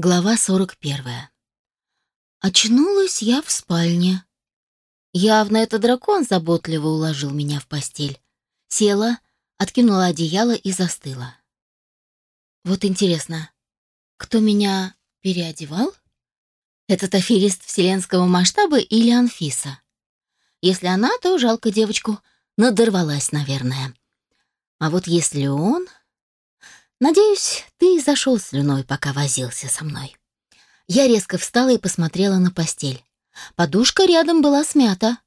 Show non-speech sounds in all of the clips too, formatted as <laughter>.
Глава 41. Очнулась я в спальне. Явно это дракон заботливо уложил меня в постель. Села, откинула одеяло и застыла. Вот интересно, кто меня переодевал? Этот аферист вселенского масштаба или Анфиса? Если она, то жалко девочку, надорвалась, наверное. А вот если он... Надеюсь, ты зашел слюной, пока возился со мной. Я резко встала и посмотрела на постель. Подушка рядом была смята.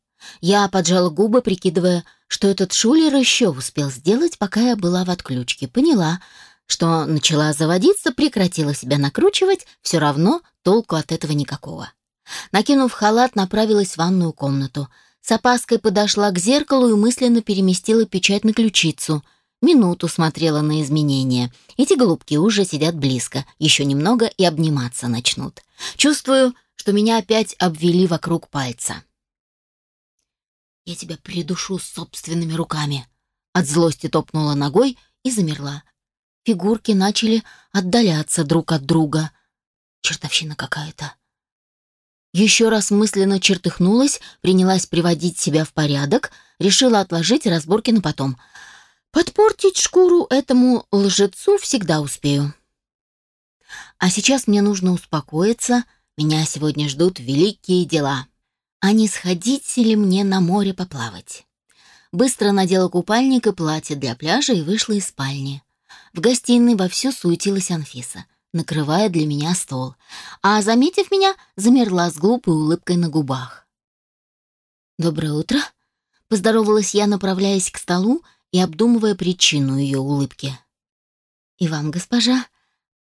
Я поджала губы, прикидывая, что этот шулер еще успел сделать, пока я была в отключке. Поняла, что начала заводиться, прекратила себя накручивать, все равно толку от этого никакого. Накинув халат, направилась в ванную комнату. С опаской подошла к зеркалу и мысленно переместила печать на ключицу — Минуту смотрела на изменения. Эти голубки уже сидят близко, еще немного и обниматься начнут. Чувствую, что меня опять обвели вокруг пальца. «Я тебя придушу собственными руками», — от злости топнула ногой и замерла. Фигурки начали отдаляться друг от друга. Чертовщина какая-то. Еще раз мысленно чертыхнулась, принялась приводить себя в порядок, решила отложить разборки на потом — Подпортить шкуру этому лжецу всегда успею. А сейчас мне нужно успокоиться, меня сегодня ждут великие дела. А не сходить ли мне на море поплавать? Быстро надела купальник и платье для пляжа и вышла из спальни. В гостиной вовсю суетилась Анфиса, накрывая для меня стол, а, заметив меня, замерла с глупой улыбкой на губах. «Доброе утро», — поздоровалась я, направляясь к столу и обдумывая причину ее улыбки. «И вам, госпожа,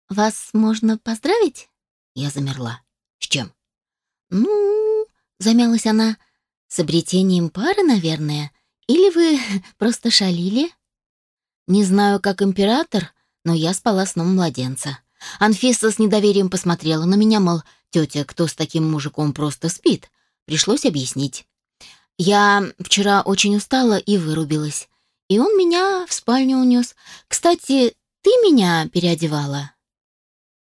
вас можно поздравить?» Я замерла. «С чем?» «Ну...» — замялась она. «С обретением пары, наверное. Или вы <laughs> просто шалили?» «Не знаю, как император, но я спала сном младенца». Анфиса с недоверием посмотрела на меня, мол, тетя, кто с таким мужиком просто спит. Пришлось объяснить. Я вчера очень устала и вырубилась и он меня в спальню унес. Кстати, ты меня переодевала?»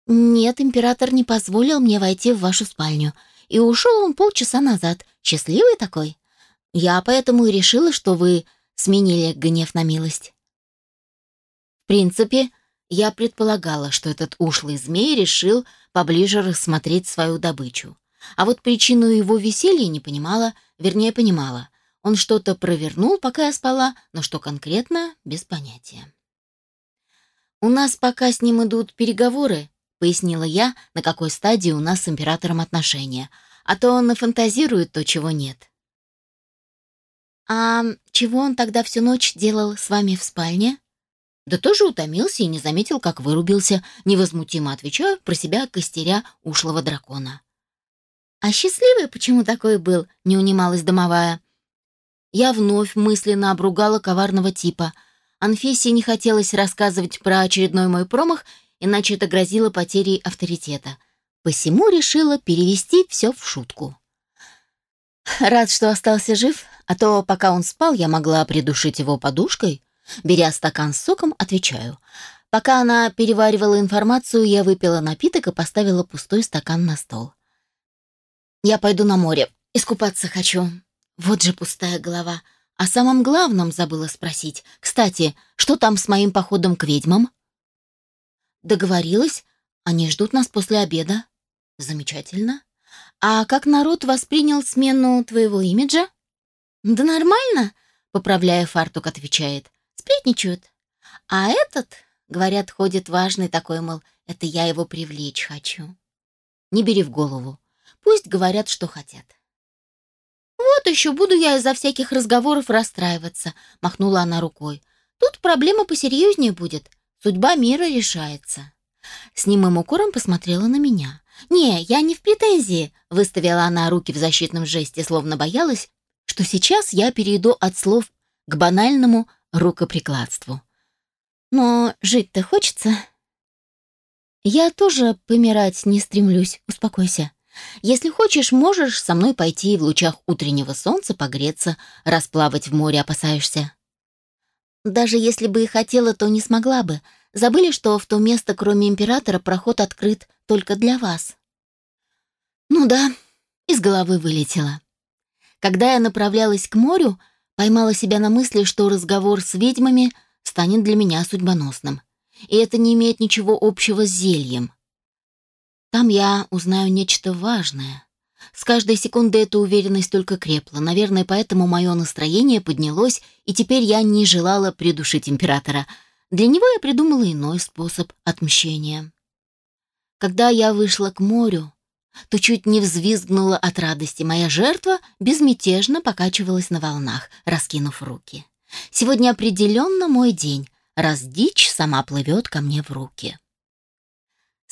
«Нет, император не позволил мне войти в вашу спальню, и ушел он полчаса назад. Счастливый такой. Я поэтому и решила, что вы сменили гнев на милость». В принципе, я предполагала, что этот ушлый змей решил поближе рассмотреть свою добычу. А вот причину его веселья не понимала, вернее, понимала. Он что-то провернул, пока я спала, но что конкретно, без понятия. «У нас пока с ним идут переговоры», — пояснила я, на какой стадии у нас с императором отношения, а то он нафантазирует то, чего нет. «А чего он тогда всю ночь делал с вами в спальне?» «Да тоже утомился и не заметил, как вырубился», — невозмутимо отвечаю про себя костеря ушлого дракона. «А счастливый почему такой был?» — не унималась домовая. Я вновь мысленно обругала коварного типа. Анфисе не хотелось рассказывать про очередной мой промах, иначе это грозило потерей авторитета. Посему решила перевести все в шутку. Рад, что остался жив, а то, пока он спал, я могла придушить его подушкой. Беря стакан с соком, отвечаю. Пока она переваривала информацию, я выпила напиток и поставила пустой стакан на стол. «Я пойду на море. Искупаться хочу. Вот же пустая голова. О самом главном забыла спросить. Кстати, что там с моим походом к ведьмам? Договорилась. Они ждут нас после обеда. Замечательно. А как народ воспринял смену твоего имиджа? Да нормально, поправляя фартук, отвечает. Сплетничают. А этот, говорят, ходит важный такой, мол, это я его привлечь хочу. Не бери в голову. Пусть говорят, что хотят. «Вот еще буду я из-за всяких разговоров расстраиваться», — махнула она рукой. «Тут проблема посерьезнее будет. Судьба мира решается». С немым укором посмотрела на меня. «Не, я не в претензии», — выставила она руки в защитном жесте, словно боялась, что сейчас я перейду от слов к банальному рукоприкладству. «Но жить-то хочется?» «Я тоже помирать не стремлюсь, успокойся», если хочешь, можешь со мной пойти в лучах утреннего солнца погреться, расплавать в море опасаешься. Даже если бы и хотела, то не смогла бы. Забыли, что в то место, кроме императора, проход открыт только для вас?» «Ну да», — из головы вылетело. Когда я направлялась к морю, поймала себя на мысли, что разговор с ведьмами станет для меня судьбоносным. И это не имеет ничего общего с зельем. Там я узнаю нечто важное. С каждой секундой эта уверенность только крепла. Наверное, поэтому мое настроение поднялось, и теперь я не желала придушить императора. Для него я придумала иной способ отмщения. Когда я вышла к морю, то чуть не взвизгнула от радости. Моя жертва безмятежно покачивалась на волнах, раскинув руки. Сегодня определенно мой день, раз дичь сама плывет ко мне в руки.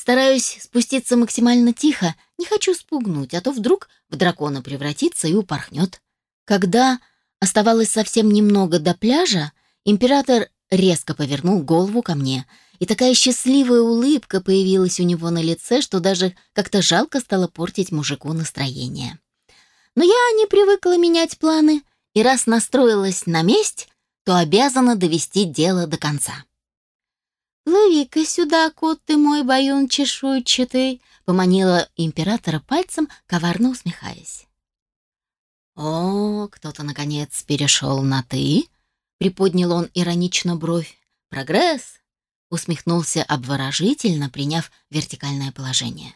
Стараюсь спуститься максимально тихо, не хочу спугнуть, а то вдруг в дракона превратится и упорхнет. Когда оставалось совсем немного до пляжа, император резко повернул голову ко мне, и такая счастливая улыбка появилась у него на лице, что даже как-то жалко стало портить мужику настроение. Но я не привыкла менять планы, и раз настроилась на месть, то обязана довести дело до конца. «Плыви-ка сюда, кот ты мой, баюн чешуйчатый», — поманила императора пальцем, коварно усмехаясь. «О, кто-то, наконец, перешел на «ты», — приподнял он иронично бровь. «Прогресс!» — усмехнулся обворожительно, приняв вертикальное положение.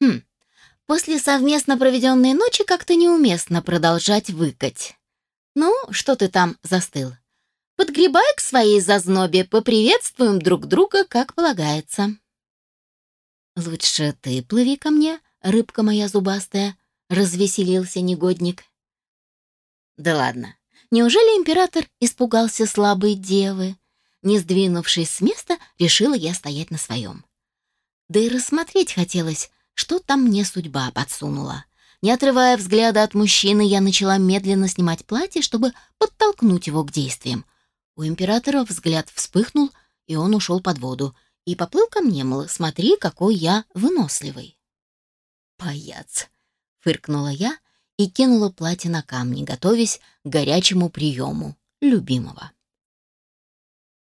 «Хм, после совместно проведенной ночи как-то неуместно продолжать выкать. Ну, что ты там застыл? Подгребай к своей зазнобе, поприветствуем друг друга, как полагается. Лучше ты плыви ко мне, рыбка моя зубастая, развеселился негодник. Да ладно. Неужели император испугался слабой девы? Не сдвинувшись с места, решила я стоять на своем. Да и рассмотреть хотелось, что там мне судьба подсунула. Не отрывая взгляда от мужчины, я начала медленно снимать платье, чтобы подтолкнуть его к действиям. У императора взгляд вспыхнул, и он ушел под воду и поплыл ко мне, мол, смотри, какой я выносливый. «Паяц!» — фыркнула я и кинула платье на камни, готовясь к горячему приему любимого.